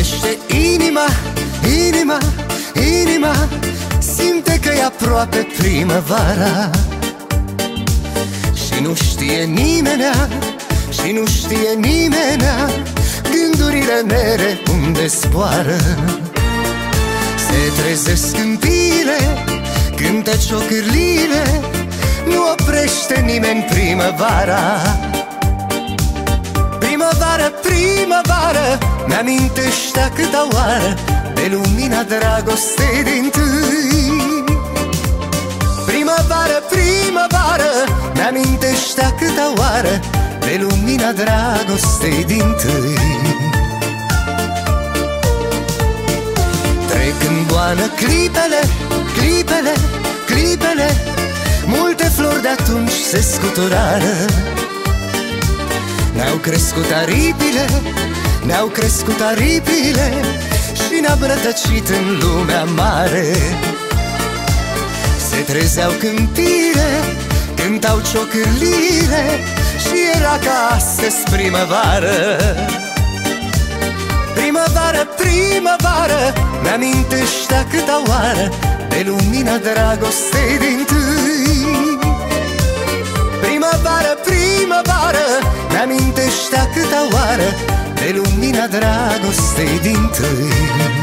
vorbește Inima, inima, inima Simte că e aproape primăvara. Și nu știe nimeni Și nu știe nimeni Gândurile mele unde zboară. Se trezesc câmpiile Cântă ciocârlile Nu oprește nimeni primăvara. Primăvară, primăvară Mi-amintește câta oară De lumina dragostei din tâi. Primăvară, primăvară Mi-amintește câta oară De lumina dragostei din tâi. Trec în boană clipele, clipele, clipele. Multe flori de atunci se scuturară ne-au crescut aripile, ne-au crescut aripile Și ne-am rătăcit în lumea mare. Se trezeau câmpire, cântau ciocârlire Și era ca astăzi primăvară. Primăvară, primăvară Mi-amintește câta oară De lumina dragostei din tâi Mi-amintește câta oară De lumina dragostei din tâi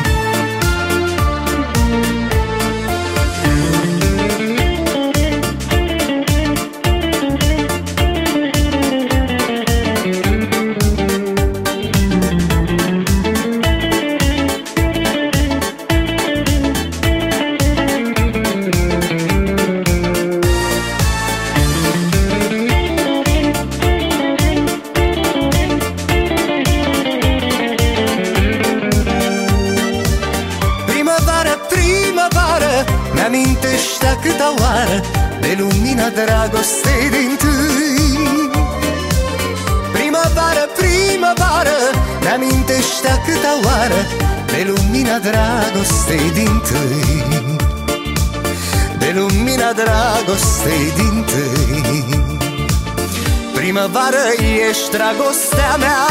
Mi-amintește câta oară De lumina dragostei din tâi? Primăvară, primăvară Mi-amintește câta oară De lumina dragostei din tâi? De lumina dragostei din tâi? Primăvară ești dragostea mea